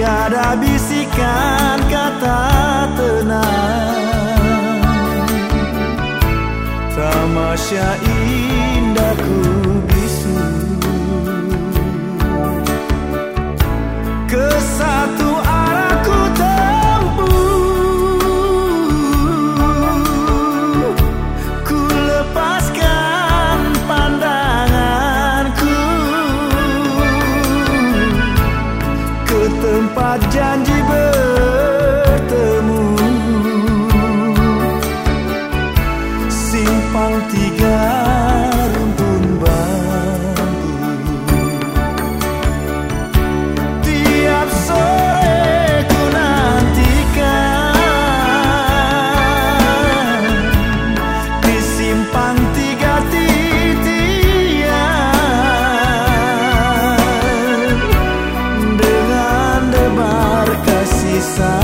Tiada bisikan kata tenang. Tamasya indahku bisu. Kesatuan Janji ber pensar.